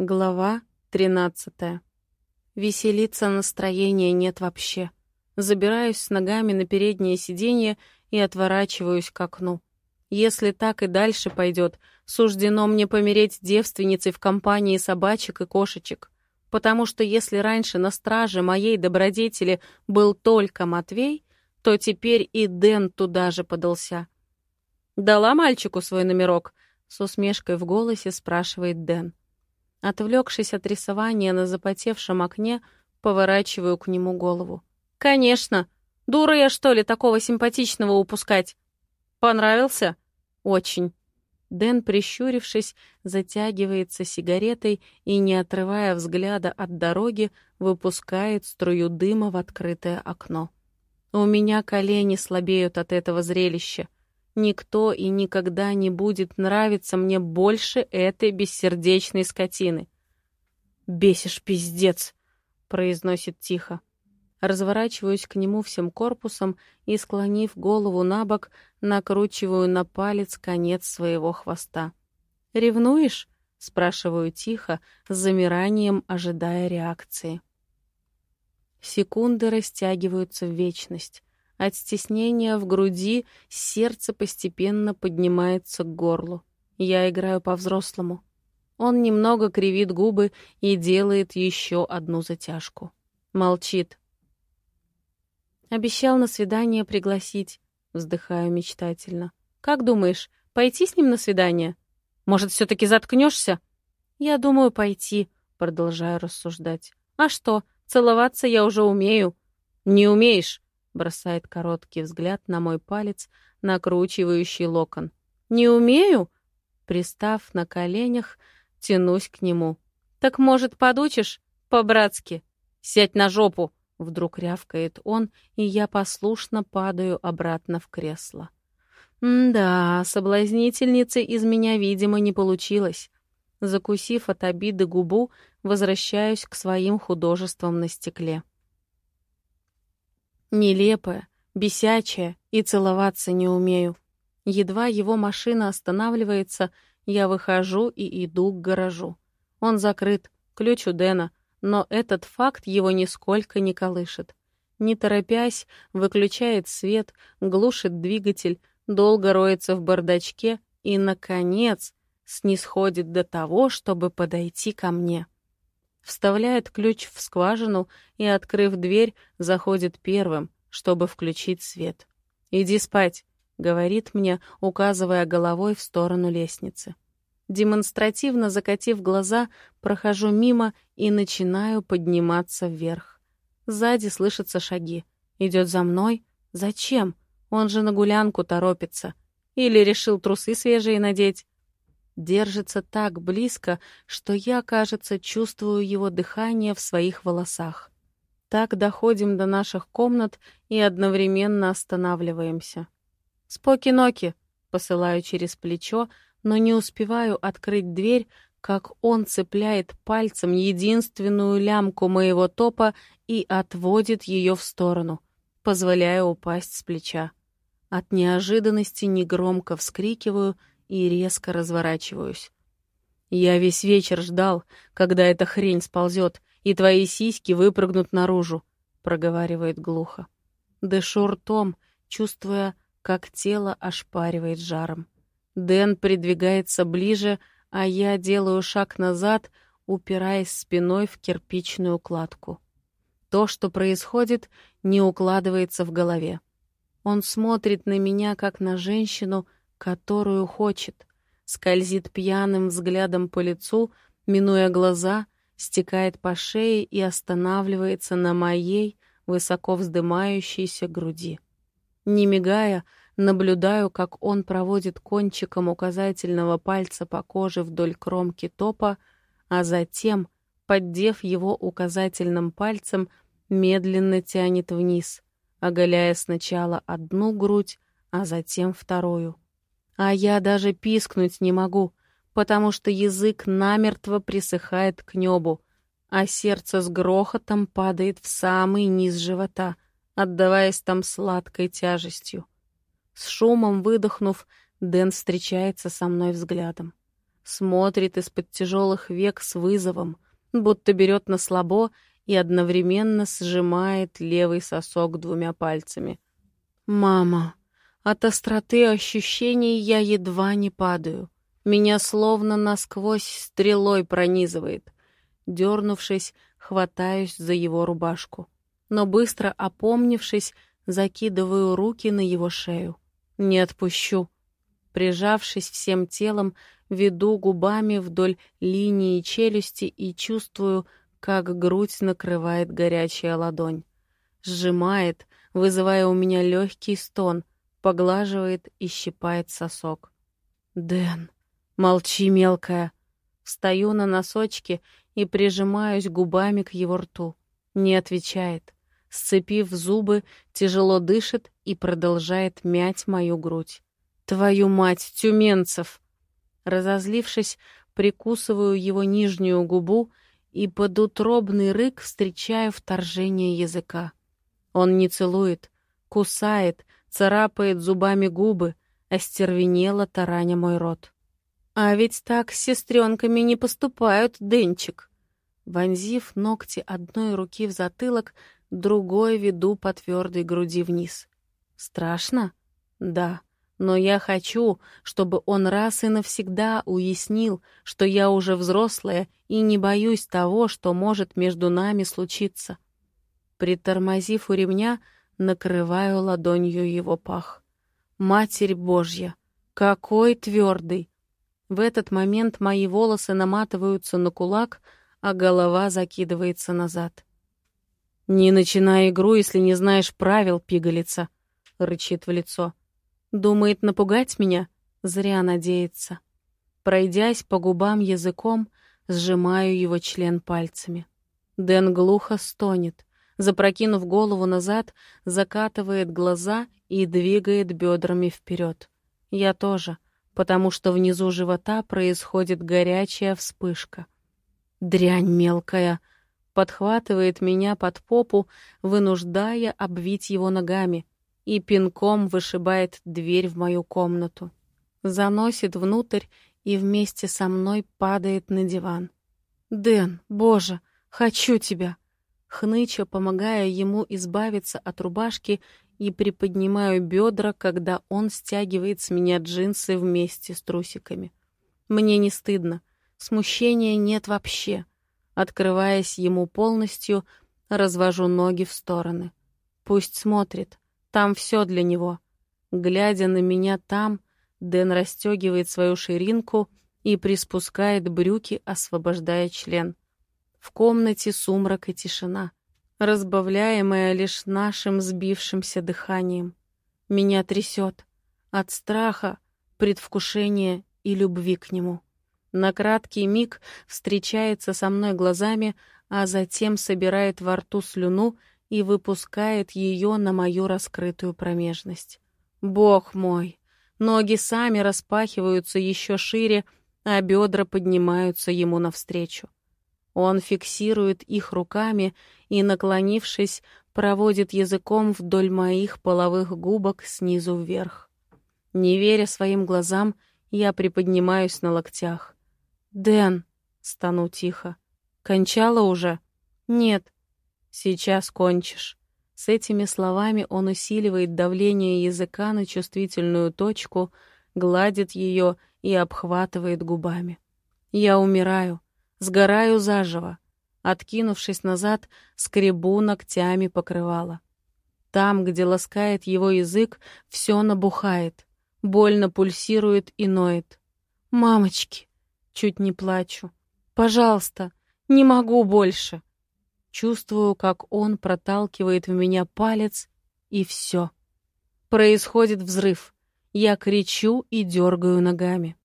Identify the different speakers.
Speaker 1: Глава 13. Веселиться настроения нет вообще. Забираюсь с ногами на переднее сиденье и отворачиваюсь к окну. Если так и дальше пойдет, суждено мне помереть девственницей в компании собачек и кошечек. Потому что если раньше на страже моей добродетели был только Матвей, то теперь и Дэн туда же подался. «Дала мальчику свой номерок?» — с усмешкой в голосе спрашивает Дэн. Отвлекшись от рисования на запотевшем окне, поворачиваю к нему голову. «Конечно! Дура я, что ли, такого симпатичного упускать?» «Понравился?» «Очень». Дэн, прищурившись, затягивается сигаретой и, не отрывая взгляда от дороги, выпускает струю дыма в открытое окно. У меня колени слабеют от этого зрелища. Никто и никогда не будет нравиться мне больше этой бессердечной скотины. «Бесишь, пиздец!» — произносит тихо. Разворачиваюсь к нему всем корпусом и, склонив голову на бок, накручиваю на палец конец своего хвоста. «Ревнуешь?» — спрашиваю тихо, с замиранием ожидая реакции. Секунды растягиваются в вечность. От стеснения в груди сердце постепенно поднимается к горлу. Я играю по-взрослому. Он немного кривит губы и делает еще одну затяжку. Молчит. Обещал на свидание пригласить. Вздыхаю мечтательно. Как думаешь, пойти с ним на свидание? Может, все-таки заткнешься? Я думаю, пойти, продолжаю рассуждать. А что, целоваться я уже умею. Не умеешь, бросает короткий взгляд на мой палец, накручивающий локон. «Не умею?» Пристав на коленях, тянусь к нему. «Так, может, подучишь? По-братски. Сядь на жопу!» Вдруг рявкает он, и я послушно падаю обратно в кресло. да, соблазнительницы из меня, видимо, не получилось. Закусив от обиды губу, возвращаюсь к своим художествам на стекле. Нелепая, бесячая и целоваться не умею. Едва его машина останавливается, я выхожу и иду к гаражу. Он закрыт, ключ у Дэна, но этот факт его нисколько не колышет. Не торопясь, выключает свет, глушит двигатель, долго роется в бардачке и, наконец, снисходит до того, чтобы подойти ко мне вставляет ключ в скважину и, открыв дверь, заходит первым, чтобы включить свет. «Иди спать», — говорит мне, указывая головой в сторону лестницы. Демонстративно закатив глаза, прохожу мимо и начинаю подниматься вверх. Сзади слышатся шаги. Идет за мной? Зачем? Он же на гулянку торопится. Или решил трусы свежие надеть? Держится так близко, что я, кажется, чувствую его дыхание в своих волосах. Так доходим до наших комнат и одновременно останавливаемся. «Споки-ноки!» — посылаю через плечо, но не успеваю открыть дверь, как он цепляет пальцем единственную лямку моего топа и отводит ее в сторону, позволяя упасть с плеча. От неожиданности негромко вскрикиваю — и резко разворачиваюсь. Я весь вечер ждал, когда эта хрень сползет, и твои сиськи выпрыгнут наружу, проговаривает глухо. Дышу ртом, чувствуя, как тело ошпаривает жаром. Дэн придвигается ближе, а я делаю шаг назад, упираясь спиной в кирпичную кладку. То, что происходит, не укладывается в голове. Он смотрит на меня, как на женщину, которую хочет, скользит пьяным взглядом по лицу, минуя глаза, стекает по шее и останавливается на моей высоко вздымающейся груди. Не мигая, наблюдаю, как он проводит кончиком указательного пальца по коже вдоль кромки топа, а затем, поддев его указательным пальцем, медленно тянет вниз, оголяя сначала одну грудь, а затем вторую. А я даже пискнуть не могу, потому что язык намертво присыхает к небу, а сердце с грохотом падает в самый низ живота, отдаваясь там сладкой тяжестью. С шумом выдохнув, Дэн встречается со мной взглядом. смотрит из-под тяжелых век с вызовом, будто берет на слабо и одновременно сжимает левый сосок двумя пальцами. «Мама!» От остроты ощущений я едва не падаю. Меня словно насквозь стрелой пронизывает. Дернувшись, хватаюсь за его рубашку. Но быстро опомнившись, закидываю руки на его шею. Не отпущу. Прижавшись всем телом, веду губами вдоль линии челюсти и чувствую, как грудь накрывает горячая ладонь. Сжимает, вызывая у меня легкий стон, поглаживает и щипает сосок. «Дэн, молчи, мелкая!» Встаю на носочки и прижимаюсь губами к его рту. Не отвечает. Сцепив зубы, тяжело дышит и продолжает мять мою грудь. «Твою мать, тюменцев!» Разозлившись, прикусываю его нижнюю губу и под утробный рык встречаю вторжение языка. Он не целует, кусает, царапает зубами губы, остервенело тараня мой рот. А ведь так с сестренками не поступают, Денчик. Вонзив ногти одной руки в затылок, другой веду по твердой груди вниз. Страшно? Да. Но я хочу, чтобы он раз и навсегда уяснил, что я уже взрослая и не боюсь того, что может между нами случиться. Притормозив у ремня, накрываю ладонью его пах. Матерь Божья! Какой твердый! В этот момент мои волосы наматываются на кулак, а голова закидывается назад. «Не начинай игру, если не знаешь правил, пигалица», — рычит в лицо. Думает напугать меня? Зря надеется. Пройдясь по губам языком, сжимаю его член пальцами. Дэн глухо стонет, запрокинув голову назад, закатывает глаза и двигает бедрами вперед. Я тоже, потому что внизу живота происходит горячая вспышка. Дрянь мелкая! Подхватывает меня под попу, вынуждая обвить его ногами — и пинком вышибает дверь в мою комнату. Заносит внутрь и вместе со мной падает на диван. «Дэн, боже, хочу тебя!» Хныча, помогая ему избавиться от рубашки и приподнимаю бедра, когда он стягивает с меня джинсы вместе с трусиками. Мне не стыдно, смущения нет вообще. Открываясь ему полностью, развожу ноги в стороны. Пусть смотрит, там все для него. Глядя на меня там, Дэн расстегивает свою ширинку и приспускает брюки, освобождая член. В комнате сумрак и тишина, разбавляемая лишь нашим сбившимся дыханием. Меня трясет от страха, предвкушения и любви к нему. На краткий миг встречается со мной глазами, а затем собирает во рту слюну и выпускает ее на мою раскрытую промежность. Бог мой! Ноги сами распахиваются еще шире, а бедра поднимаются ему навстречу. Он фиксирует их руками и, наклонившись, проводит языком вдоль моих половых губок снизу вверх. Не веря своим глазам, я приподнимаюсь на локтях. «Дэн!» — стану тихо. «Кончала уже?» «Нет, Сейчас кончишь. С этими словами он усиливает давление языка на чувствительную точку, гладит ее и обхватывает губами. Я умираю, сгораю заживо. Откинувшись назад, скребу ногтями покрывала. Там, где ласкает его язык, все набухает, больно пульсирует и ноет. «Мамочки!» Чуть не плачу. «Пожалуйста, не могу больше!» Чувствую, как он проталкивает в меня палец, и все. Происходит взрыв. Я кричу и дергаю ногами.